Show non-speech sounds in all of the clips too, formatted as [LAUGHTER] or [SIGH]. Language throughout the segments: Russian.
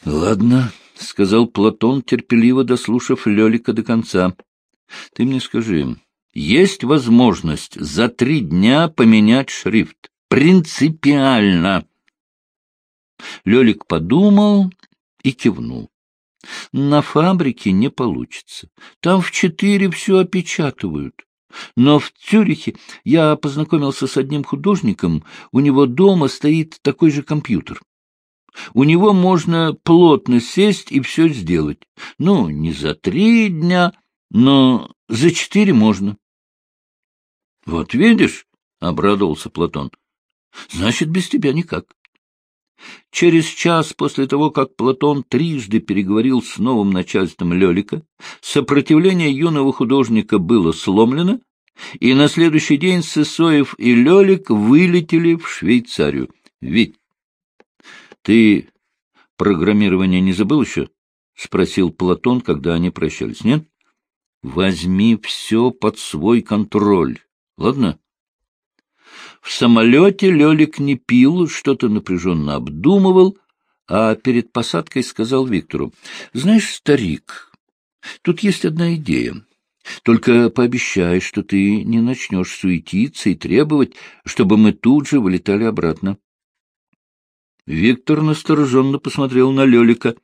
— Ладно, — сказал Платон, терпеливо дослушав Лелика до конца. — Ты мне скажи, есть возможность за три дня поменять шрифт? Принципиально! Лелик подумал и кивнул. На фабрике не получится. Там в четыре все опечатывают. Но в Цюрихе я познакомился с одним художником, у него дома стоит такой же компьютер. У него можно плотно сесть и все сделать. Ну, не за три дня, но за четыре можно. — Вот видишь, — обрадовался Платон, — значит, без тебя никак. Через час после того, как Платон трижды переговорил с новым начальством Лелика, сопротивление юного художника было сломлено, и на следующий день Сысоев и Лелик вылетели в Швейцарию. Ведь ты программирование не забыл еще? — спросил Платон, когда они прощались. — Нет? Возьми все под свой контроль. Ладно? В самолете Лелик не пил, что-то напряженно обдумывал, а перед посадкой сказал Виктору. — Знаешь, старик, тут есть одна идея. Только пообещай, что ты не начнешь суетиться и требовать, чтобы мы тут же вылетали обратно. Виктор настороженно посмотрел на Лелика.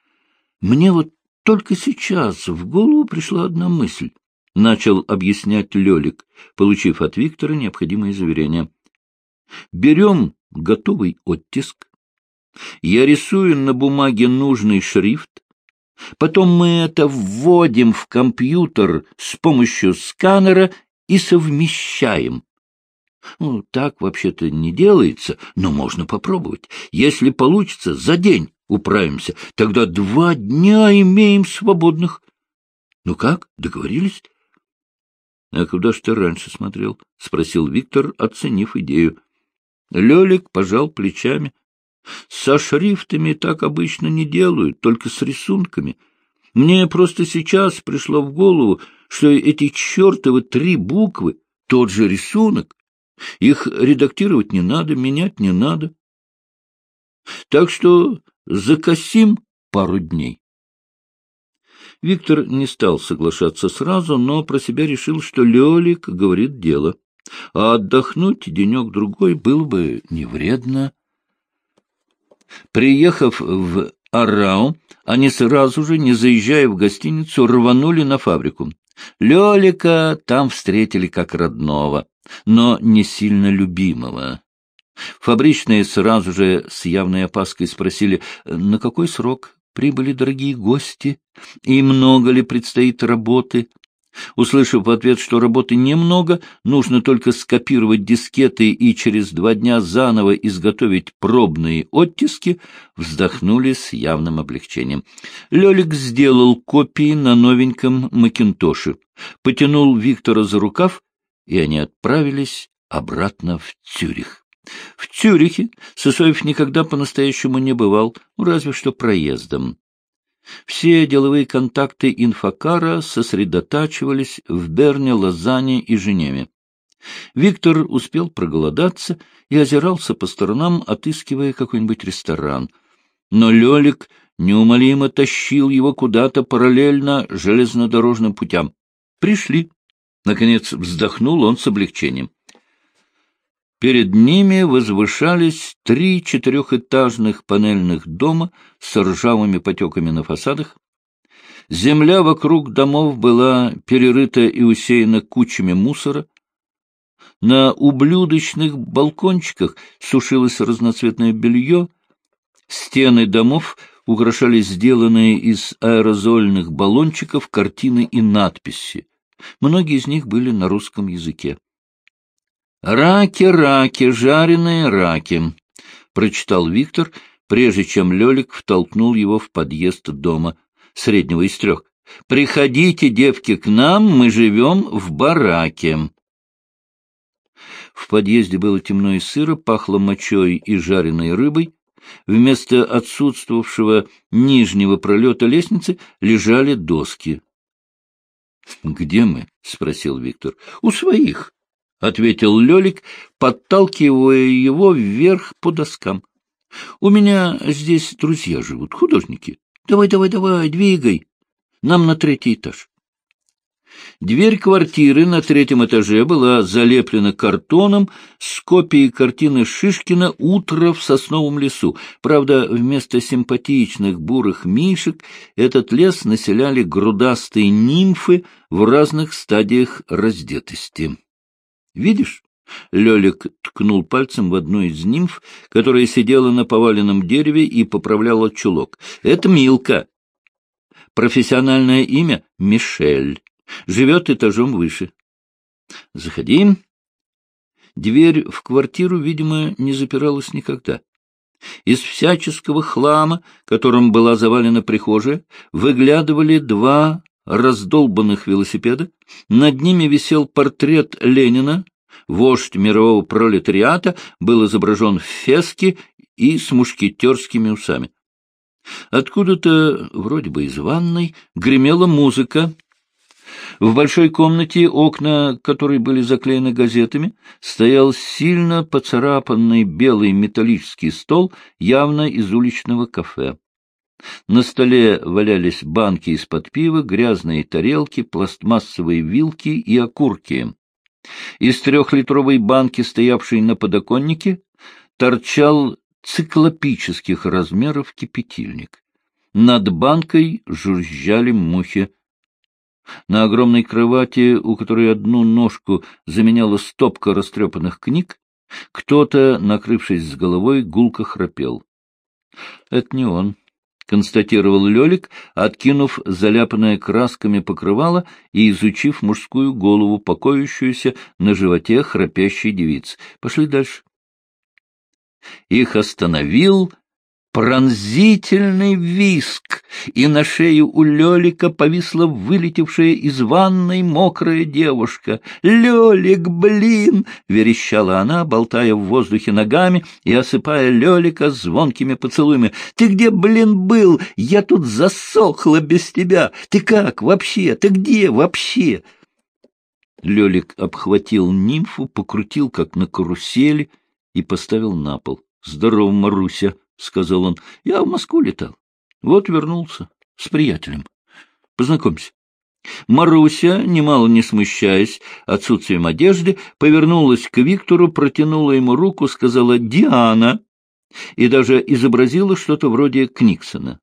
— Мне вот только сейчас в голову пришла одна мысль, — начал объяснять Лелик, получив от Виктора необходимые заверения. — Берем готовый оттиск. Я рисую на бумаге нужный шрифт. Потом мы это вводим в компьютер с помощью сканера и совмещаем. Ну, так вообще-то не делается, но можно попробовать. Если получится, за день управимся. Тогда два дня имеем свободных. Ну как, договорились? — А куда ж ты раньше смотрел? — спросил Виктор, оценив идею. Лелик пожал плечами. — Со шрифтами так обычно не делают, только с рисунками. Мне просто сейчас пришло в голову, что эти чертовы три буквы — тот же рисунок. Их редактировать не надо, менять не надо. Так что закосим пару дней. Виктор не стал соглашаться сразу, но про себя решил, что Лелик говорит дело, а отдохнуть денек-другой было бы не вредно. Приехав в Арау, они сразу же, не заезжая в гостиницу, рванули на фабрику. Лелика там встретили как родного но не сильно любимого. Фабричные сразу же с явной опаской спросили, на какой срок прибыли дорогие гости и много ли предстоит работы. Услышав в ответ, что работы немного, нужно только скопировать дискеты и через два дня заново изготовить пробные оттиски, вздохнули с явным облегчением. Лелик сделал копии на новеньком Макинтоше, потянул Виктора за рукав и они отправились обратно в Цюрих. В Цюрихе Сысоев никогда по-настоящему не бывал, ну, разве что проездом. Все деловые контакты инфокара сосредотачивались в Берне, Лозанне и Женеве. Виктор успел проголодаться и озирался по сторонам, отыскивая какой-нибудь ресторан. Но Лелик неумолимо тащил его куда-то параллельно железнодорожным путям. Пришли. Наконец вздохнул он с облегчением. Перед ними возвышались три четырехэтажных панельных дома с ржавыми потеками на фасадах. Земля вокруг домов была перерыта и усеяна кучами мусора. На ублюдочных балкончиках сушилось разноцветное белье. Стены домов украшали сделанные из аэрозольных баллончиков картины и надписи. Многие из них были на русском языке. «Раки, раки, жареные раки», — прочитал Виктор, прежде чем Лелик втолкнул его в подъезд дома, среднего из трех. «Приходите, девки, к нам, мы живем в бараке». В подъезде было темно и сыро, пахло мочой и жареной рыбой. Вместо отсутствовавшего нижнего пролета лестницы лежали доски. — Где мы? — спросил Виктор. — У своих, — ответил Лелик, подталкивая его вверх по доскам. У меня здесь друзья живут, художники. Давай, давай, давай, двигай. Нам на третий этаж. Дверь квартиры на третьем этаже была залеплена картоном с копией картины Шишкина «Утро в сосновом лесу». Правда, вместо симпатичных бурых мишек этот лес населяли грудастые нимфы в разных стадиях раздетости. «Видишь?» — Лелик ткнул пальцем в одну из нимф, которая сидела на поваленном дереве и поправляла чулок. «Это Милка. Профессиональное имя — Мишель. Живет этажом выше. Заходи. Дверь в квартиру, видимо, не запиралась никогда. Из всяческого хлама, которым была завалена прихожая, выглядывали два раздолбанных велосипеда. Над ними висел портрет Ленина. Вождь мирового пролетариата был изображен в феске и с мушкетерскими усами. Откуда-то, вроде бы из ванной, гремела музыка, в большой комнате, окна которой были заклеены газетами, стоял сильно поцарапанный белый металлический стол, явно из уличного кафе. На столе валялись банки из-под пива, грязные тарелки, пластмассовые вилки и окурки. Из трехлитровой банки, стоявшей на подоконнике, торчал циклопических размеров кипятильник. Над банкой жужжали мухи. На огромной кровати, у которой одну ножку заменяла стопка растрепанных книг, кто-то, накрывшись с головой, гулко храпел. — Это не он, — констатировал Лелик, откинув заляпанное красками покрывало и изучив мужскую голову, покоящуюся на животе храпящей девицы. Пошли дальше. Их остановил пронзительный виск, и на шею у Лелика повисла вылетевшая из ванной мокрая девушка. «Лелик, блин!» — верещала она, болтая в воздухе ногами и осыпая Лелика звонкими поцелуями. «Ты где, блин, был? Я тут засохла без тебя! Ты как вообще? Ты где вообще?» Лелик обхватил нимфу, покрутил, как на карусели, и поставил на пол. «Здорово, Маруся!» — сказал он. — Я в Москву летал. Вот вернулся с приятелем. Познакомься. Маруся, немало не смущаясь отсутствием одежды, повернулась к Виктору, протянула ему руку, сказала «Диана» и даже изобразила что-то вроде Книксона.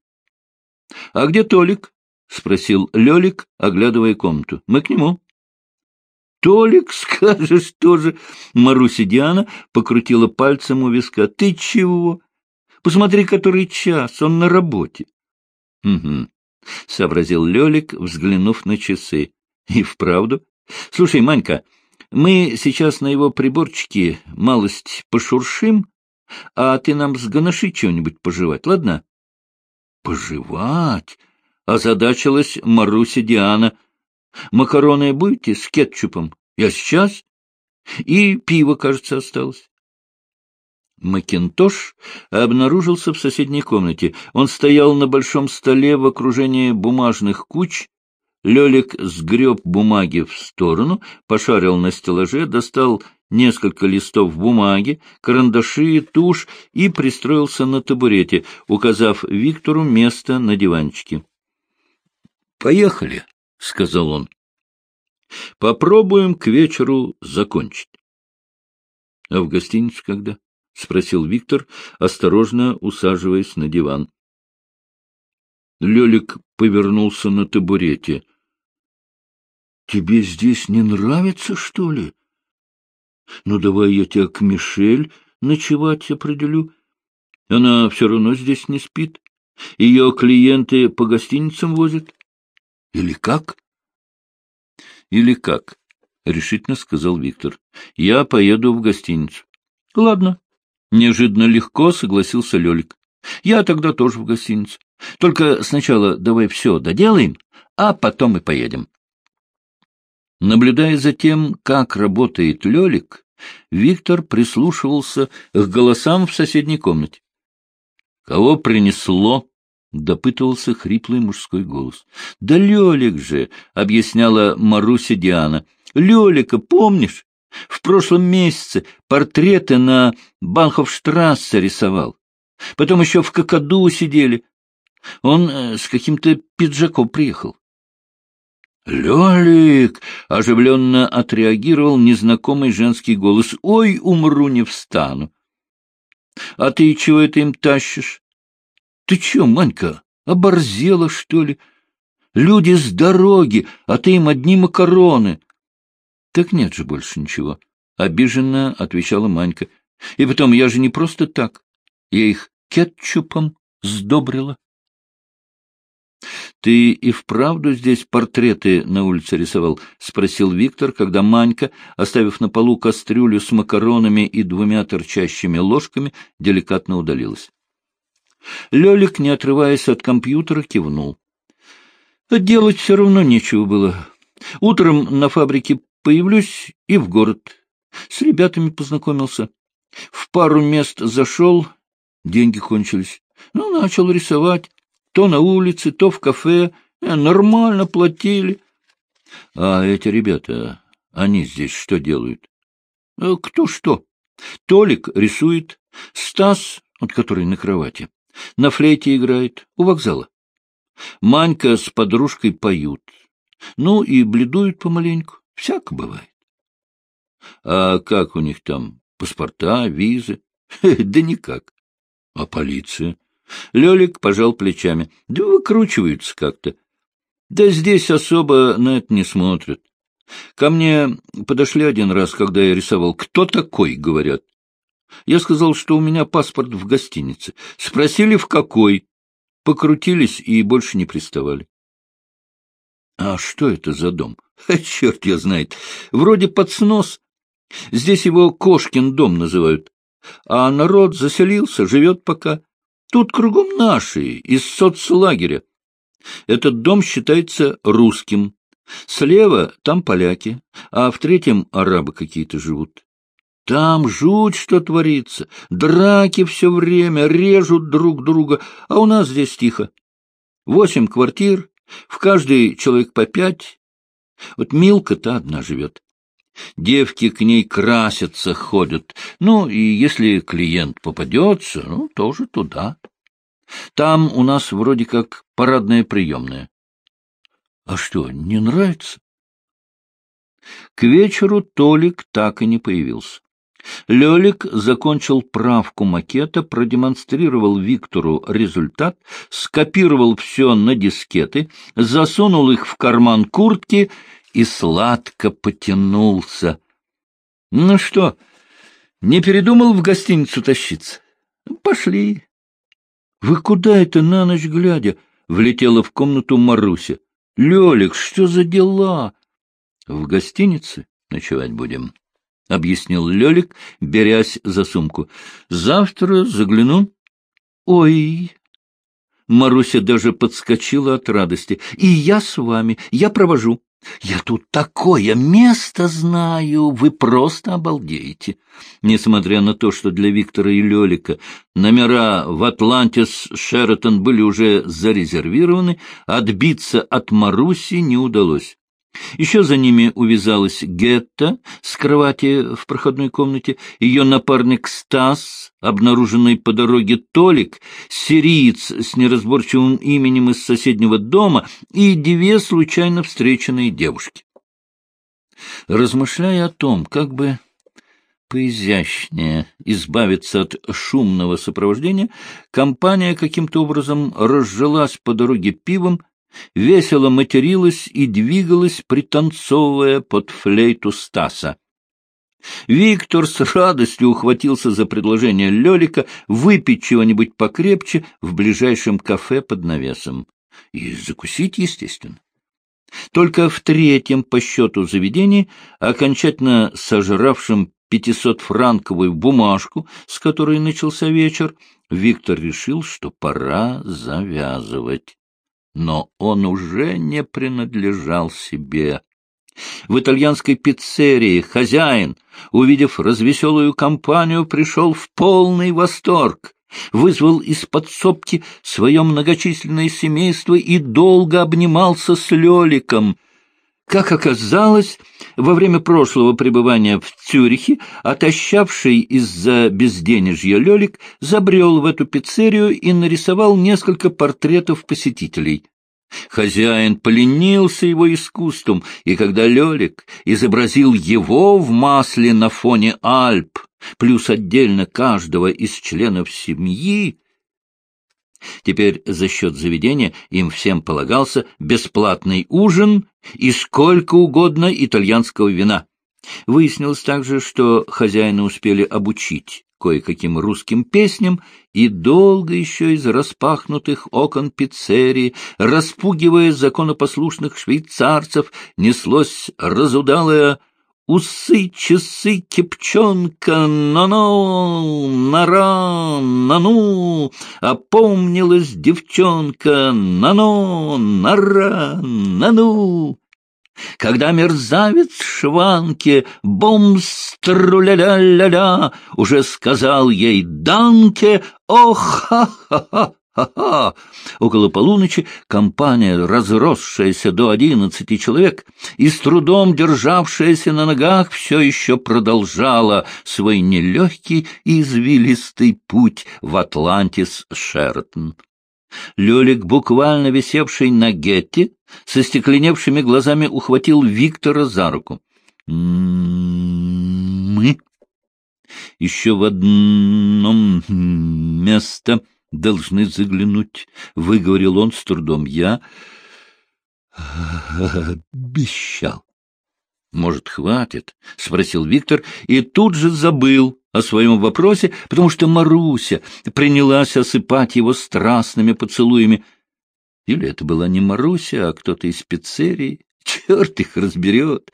— А где Толик? — спросил Лелик, оглядывая комнату. — Мы к нему. — Толик, [LAUGHS] скажешь тоже. Маруся Диана покрутила пальцем у виска. — Ты чего? Посмотри, который час, он на работе. — Угу, — сообразил Лелик, взглянув на часы. — И вправду. Слушай, Манька, мы сейчас на его приборчике малость пошуршим, а ты нам сгоноши чего-нибудь пожевать, ладно? — Пожевать? — озадачилась Маруся Диана. — Макароны будете с кетчупом? Я сейчас. И пиво, кажется, осталось. Макинтош обнаружился в соседней комнате. Он стоял на большом столе в окружении бумажных куч. Лелик сгреб бумаги в сторону, пошарил на стеллаже, достал несколько листов бумаги, карандаши, тушь и пристроился на табурете, указав Виктору место на диванчике. — Поехали, — сказал он. — Попробуем к вечеру закончить. — А в гостиницу когда? — спросил Виктор, осторожно усаживаясь на диван. Лелик повернулся на табурете. — Тебе здесь не нравится, что ли? — Ну, давай я тебя к Мишель ночевать определю. Она все равно здесь не спит. Ее клиенты по гостиницам возят. — Или как? — Или как, — решительно сказал Виктор. — Я поеду в гостиницу. — Ладно, Неожиданно легко согласился Лелик. Я тогда тоже в гостинице. Только сначала давай все доделаем, а потом и поедем. Наблюдая за тем, как работает Лелик, Виктор прислушивался к голосам в соседней комнате. — Кого принесло? — допытывался хриплый мужской голос. — Да Лелик же! — объясняла Маруся Диана. — Лелика, помнишь? В прошлом месяце портреты на Банхофштрассе рисовал. Потом еще в какаду сидели. Он э, с каким-то пиджаком приехал. «Лёлик!» — оживленно отреагировал незнакомый женский голос. «Ой, умру, не встану!» «А ты чего это им тащишь?» «Ты чё, Манька, оборзела, что ли? Люди с дороги, а ты им одни макароны!» «Так нет же больше ничего», — обиженно отвечала Манька. «И потом, я же не просто так. Я их кетчупом сдобрила». — Ты и вправду здесь портреты на улице рисовал? — спросил Виктор, когда Манька, оставив на полу кастрюлю с макаронами и двумя торчащими ложками, деликатно удалилась. Лёлик, не отрываясь от компьютера, кивнул. Делать все равно нечего было. Утром на фабрике появлюсь и в город. С ребятами познакомился. В пару мест зашел, деньги кончились. Ну, начал рисовать. То на улице, то в кафе. Э, нормально платили. А эти ребята, они здесь что делают? Э, кто что? Толик рисует. Стас, вот который на кровати, на флейте играет у вокзала. Манька с подружкой поют. Ну и бледуют помаленьку. Всяко бывает. А как у них там? Паспорта, визы? Да никак. А полиция? Лёлик пожал плечами. Да выкручиваются как-то. Да здесь особо на это не смотрят. Ко мне подошли один раз, когда я рисовал. «Кто такой?» — говорят. Я сказал, что у меня паспорт в гостинице. Спросили, в какой. Покрутились и больше не приставали. А что это за дом? Черт я знает. Вроде под снос. Здесь его Кошкин дом называют. А народ заселился, живет пока. Тут кругом наши, из соцлагеря. Этот дом считается русским. Слева там поляки, а в третьем арабы какие-то живут. Там жуть что творится, драки все время, режут друг друга, а у нас здесь тихо. Восемь квартир, в каждой человек по пять. Вот Милка-то одна живет. Девки к ней красятся, ходят. Ну, и если клиент попадется, ну, тоже туда. Там у нас вроде как парадная приемная. А что, не нравится? К вечеру Толик так и не появился. Лёлик закончил правку макета, продемонстрировал Виктору результат, скопировал все на дискеты, засунул их в карман куртки и сладко потянулся. — Ну что, не передумал в гостиницу тащиться? — Пошли. — Вы куда это на ночь глядя? — влетела в комнату Маруся. — Лёлик, что за дела? — В гостинице ночевать будем, — объяснил Лёлик, берясь за сумку. — Завтра загляну. — Ой! Маруся даже подскочила от радости. — И я с вами, я провожу. Я тут такое место знаю, вы просто обалдеете. Несмотря на то, что для Виктора и Лёлика номера в «Атлантис» Шератон были уже зарезервированы, отбиться от Маруси не удалось. Еще за ними увязалась Гетта с кровати в проходной комнате, ее напарник Стас, обнаруженный по дороге Толик, сириец с неразборчивым именем из соседнего дома и две случайно встреченные девушки. Размышляя о том, как бы поизящнее избавиться от шумного сопровождения, компания каким-то образом разжилась по дороге пивом, весело материлась и двигалась, пританцовывая под флейту Стаса. Виктор с радостью ухватился за предложение Лелика выпить чего-нибудь покрепче в ближайшем кафе под навесом. И закусить, естественно. Только в третьем по счету заведении, окончательно сожравшем пятисотфранковую бумажку, с которой начался вечер, Виктор решил, что пора завязывать но он уже не принадлежал себе. В итальянской пиццерии хозяин, увидев развеселую компанию, пришел в полный восторг, вызвал из подсобки свое многочисленное семейство и долго обнимался с Леликом. Как оказалось, во время прошлого пребывания в Цюрихе, отощавший из-за безденежья Лёлик забрел в эту пиццерию и нарисовал несколько портретов посетителей. Хозяин поленился его искусством, и когда Лёлик изобразил его в масле на фоне Альп, плюс отдельно каждого из членов семьи, Теперь за счет заведения им всем полагался бесплатный ужин и сколько угодно итальянского вина. Выяснилось также, что хозяина успели обучить кое-каким русским песням, и долго еще из распахнутых окон пиццерии, распугивая законопослушных швейцарцев, неслось разудалое Усы, часы, кипчонка, на-ну, нара, на-ну, опомнилась девчонка, на-ну, нара, на-ну. Когда мерзавец Шванке, бомструля-ля-ля-ля, уже сказал ей «Данке», ох-ха-ха-ха, Ха-ха! Около полуночи компания, разросшаяся до одиннадцати человек и с трудом державшаяся на ногах, все еще продолжала свой нелегкий и извилистый путь в Атлантис-Шератон. Лёлик, буквально висевший на гетте, со стекленевшими глазами ухватил Виктора за руку. «М-м-м, «Мы еще в одном место...» должны заглянуть, — выговорил он с трудом. Я обещал. — Может, хватит? — спросил Виктор и тут же забыл о своем вопросе, потому что Маруся принялась осыпать его страстными поцелуями. Или это была не Маруся, а кто-то из пиццерии? Черт их разберет!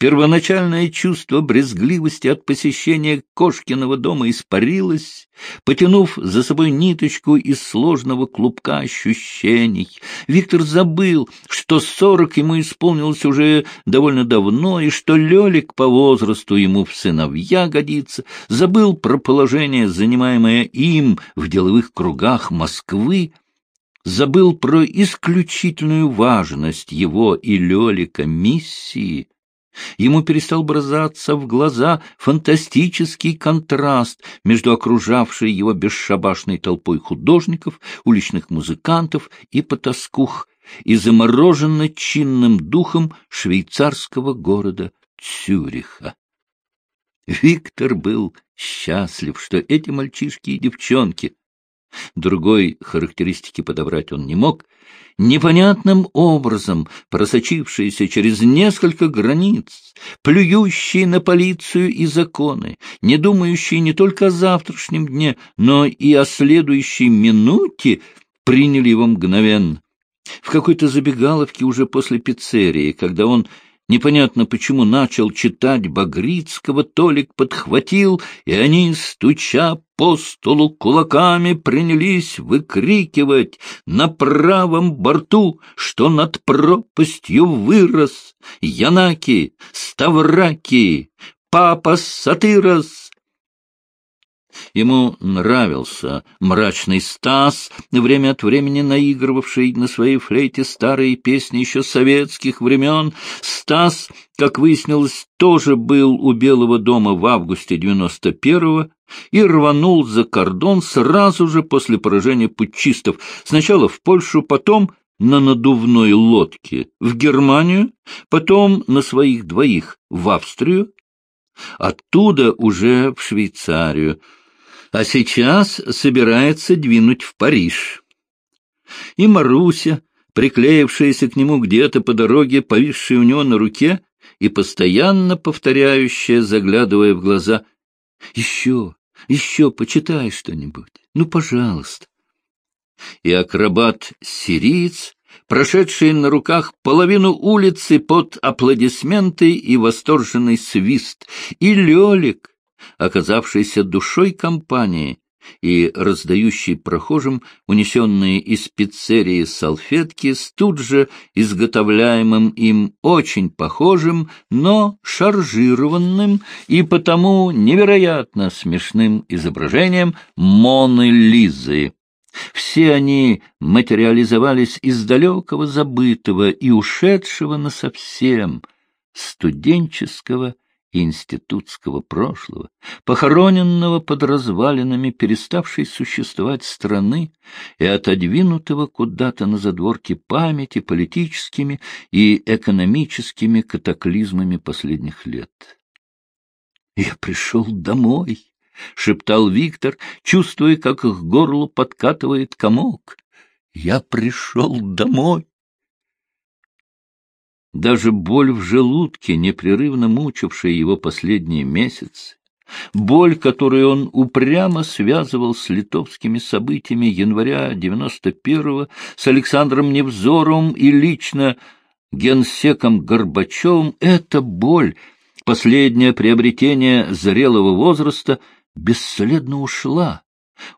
Первоначальное чувство брезгливости от посещения Кошкиного дома испарилось, потянув за собой ниточку из сложного клубка ощущений. Виктор забыл, что сорок ему исполнилось уже довольно давно, и что Лелик по возрасту ему в сыновья годится, забыл про положение, занимаемое им в деловых кругах Москвы, забыл про исключительную важность его и Лелика миссии — Ему перестал бросаться в глаза фантастический контраст между окружавшей его бесшабашной толпой художников, уличных музыкантов и потаскух и замороженно чинным духом швейцарского города Цюриха. Виктор был счастлив, что эти мальчишки и девчонки, другой характеристики подобрать он не мог, непонятным образом просочившиеся через несколько границ, плюющие на полицию и законы, не думающие не только о завтрашнем дне, но и о следующей минуте, приняли его мгновенно. В какой-то забегаловке уже после пиццерии, когда он Непонятно, почему начал читать Багрицкого, Толик подхватил, и они, стуча по столу кулаками, принялись выкрикивать на правом борту, что над пропастью вырос Янаки, Ставраки, Папа Сатырос, Ему нравился мрачный Стас, время от времени наигрывавший на своей флейте старые песни еще советских времен. Стас, как выяснилось, тоже был у Белого дома в августе 91-го и рванул за кордон сразу же после поражения путчистов. Сначала в Польшу, потом на надувной лодке в Германию, потом на своих двоих в Австрию, оттуда уже в Швейцарию а сейчас собирается двинуть в Париж. И Маруся, приклеившаяся к нему где-то по дороге, повисшая у него на руке и постоянно повторяющая, заглядывая в глаза, «Еще, еще почитай что-нибудь, ну, пожалуйста». И акробат-сириец, прошедший на руках половину улицы под аплодисменты и восторженный свист, и Лелик, оказавшийся душой компании и раздающий прохожим унесенные из пиццерии салфетки с тут же изготовляемым им очень похожим, но шаржированным и потому невероятно смешным изображением Моны Лизы. Все они материализовались из далекого забытого и ушедшего насовсем студенческого институтского прошлого, похороненного под развалинами переставшей существовать страны и отодвинутого куда-то на задворки памяти политическими и экономическими катаклизмами последних лет. «Я пришел домой», — шептал Виктор, чувствуя, как к горлу подкатывает комок. «Я пришел домой». Даже боль в желудке, непрерывно мучившая его последние месяцы, боль, которую он упрямо связывал с литовскими событиями января 91-го, с Александром Невзоровым и лично генсеком Горбачевым, эта боль, последнее приобретение зрелого возраста, бесследно ушла,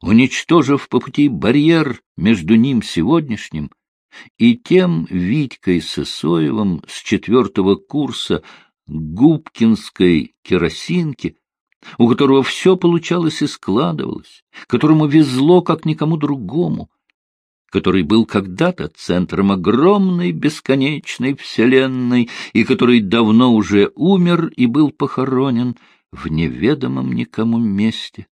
уничтожив по пути барьер между ним сегодняшним и тем Витькой Сысоевым с четвертого курса Губкинской керосинки, у которого все получалось и складывалось, которому везло, как никому другому, который был когда-то центром огромной бесконечной вселенной и который давно уже умер и был похоронен в неведомом никому месте.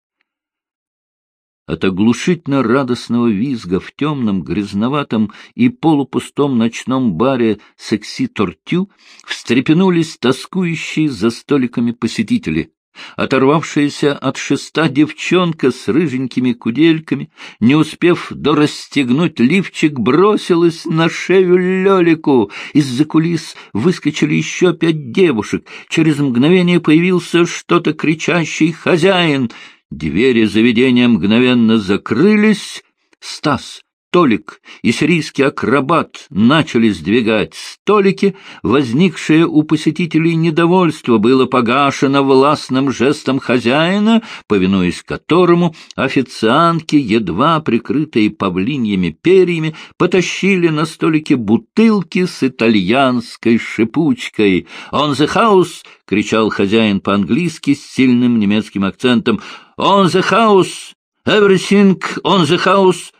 От оглушительно радостного визга в темном, грязноватом и полупустом ночном баре «Секси-Тортю» встрепенулись тоскующие за столиками посетители. Оторвавшаяся от шеста девчонка с рыженькими кудельками, не успев дорастегнуть лифчик, бросилась на шею Лелику. Из-за кулис выскочили еще пять девушек. Через мгновение появился что-то кричащий хозяин — Двери заведения мгновенно закрылись. Стас, Толик и сирийский акробат начали сдвигать столики. Возникшее у посетителей недовольство было погашено властным жестом хозяина, повинуясь которому официантки, едва прикрытые павлиньими перьями, потащили на столике бутылки с итальянской шипучкой. «On the house!» — кричал хозяин по-английски с сильным немецким акцентом — On the house! Everything on the house!»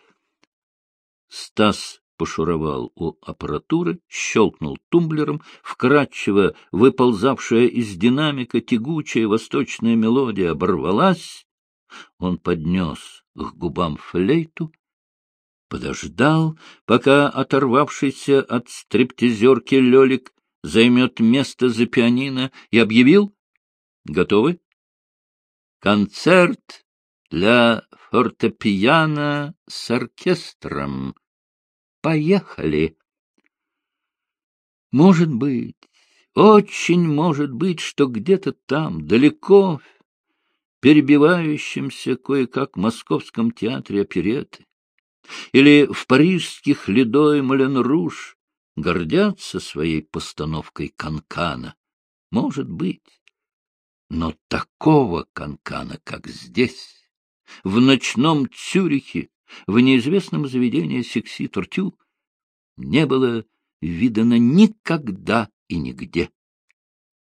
Стас пошуровал у аппаратуры, щелкнул тумблером, вкрадчиво выползавшая из динамика тягучая восточная мелодия оборвалась. Он поднес к губам флейту, подождал, пока оторвавшийся от стриптизерки Лелик займет место за пианино, и объявил «Готовы?» Концерт для фортепиано с оркестром. Поехали. Может быть, очень может быть, что где-то там, далеко, перебивающемся кое-как в московском театре опереты, или в парижских Ледой Маленруш гордятся своей постановкой канкана. Может быть. Но такого канкана, как здесь, в ночном Цюрихе, в неизвестном заведении секси-тортю, не было видано никогда и нигде.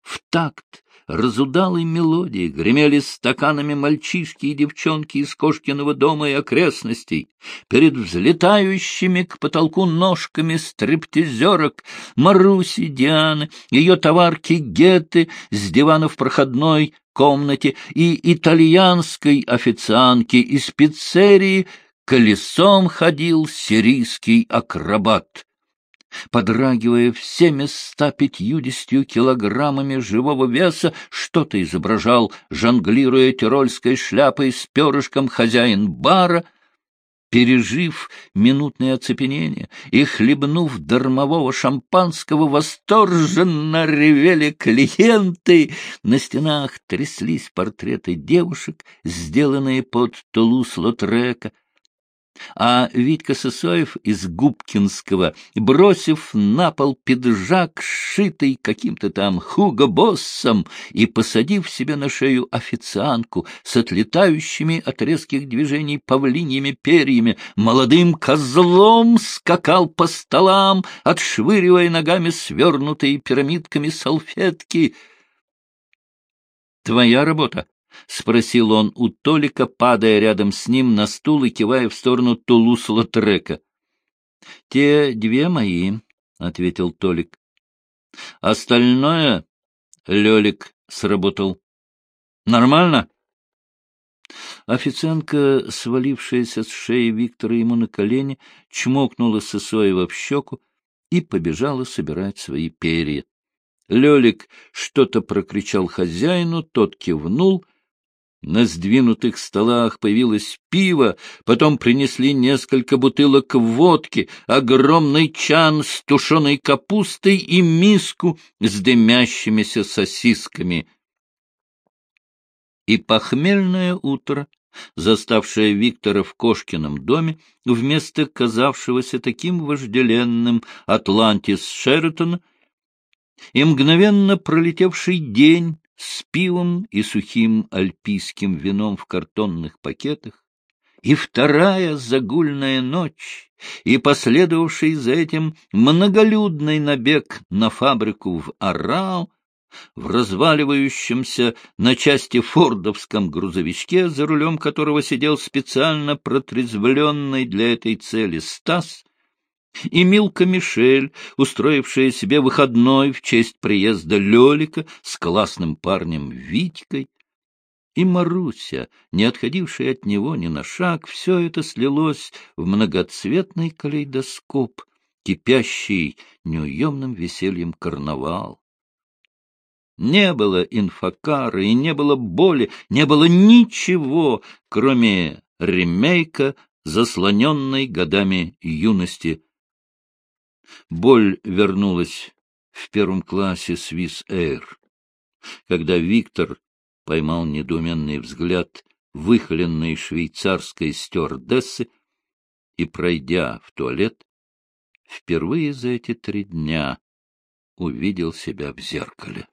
В такт разудалой мелодии гремели стаканами мальчишки и девчонки из Кошкиного дома и окрестностей. Перед взлетающими к потолку ножками стриптизерок Маруси, Дианы, ее товарки Геты с дивана в проходной комнате и итальянской официантки из пиццерии колесом ходил сирийский акробат подрагивая всеми ста пятьюдесятью килограммами живого веса, что-то изображал, жонглируя тирольской шляпой с перышком хозяин бара, пережив минутное оцепенение и хлебнув дармового шампанского, восторженно ревели клиенты. На стенах тряслись портреты девушек, сделанные под Тулус-Лотрека, а Витька Сысоев из Губкинского, бросив на пол пиджак, сшитый каким-то там Хуго-боссом, и посадив себе на шею официантку с отлетающими от резких движений павлиньими перьями, молодым козлом скакал по столам, отшвыривая ногами свернутые пирамидками салфетки. «Твоя работа!» — спросил он у Толика, падая рядом с ним на стул и кивая в сторону Тулус-Лотрека. — Те две мои, — ответил Толик. — Остальное Лёлик сработал. — Нормально? Официантка, свалившаяся с шеи Виктора ему на колени, чмокнула Сысоева в щеку и побежала собирать свои перья. Лёлик что-то прокричал хозяину, тот кивнул. На сдвинутых столах появилось пиво, потом принесли несколько бутылок водки, огромный чан с тушеной капустой и миску с дымящимися сосисками. И похмельное утро, заставшее Виктора в Кошкином доме, вместо казавшегося таким вожделенным Атлантис Шератона, и мгновенно пролетевший день с пивом и сухим альпийским вином в картонных пакетах, и вторая загульная ночь, и последовавший за этим многолюдный набег на фабрику в Арау, в разваливающемся на части фордовском грузовичке, за рулем которого сидел специально протрезвленный для этой цели Стас, и Милка Мишель, устроившая себе выходной в честь приезда Лелика с классным парнем Витькой, и Маруся, не отходившая от него ни на шаг, все это слилось в многоцветный калейдоскоп, кипящий неуемным весельем карнавал. Не было инфокара и не было боли, не было ничего, кроме ремейка, заслоненной годами юности Боль вернулась в первом классе Свис Эйр, когда Виктор поймал недоуменный взгляд выхоленной швейцарской стюардессы и, пройдя в туалет, впервые за эти три дня увидел себя в зеркале.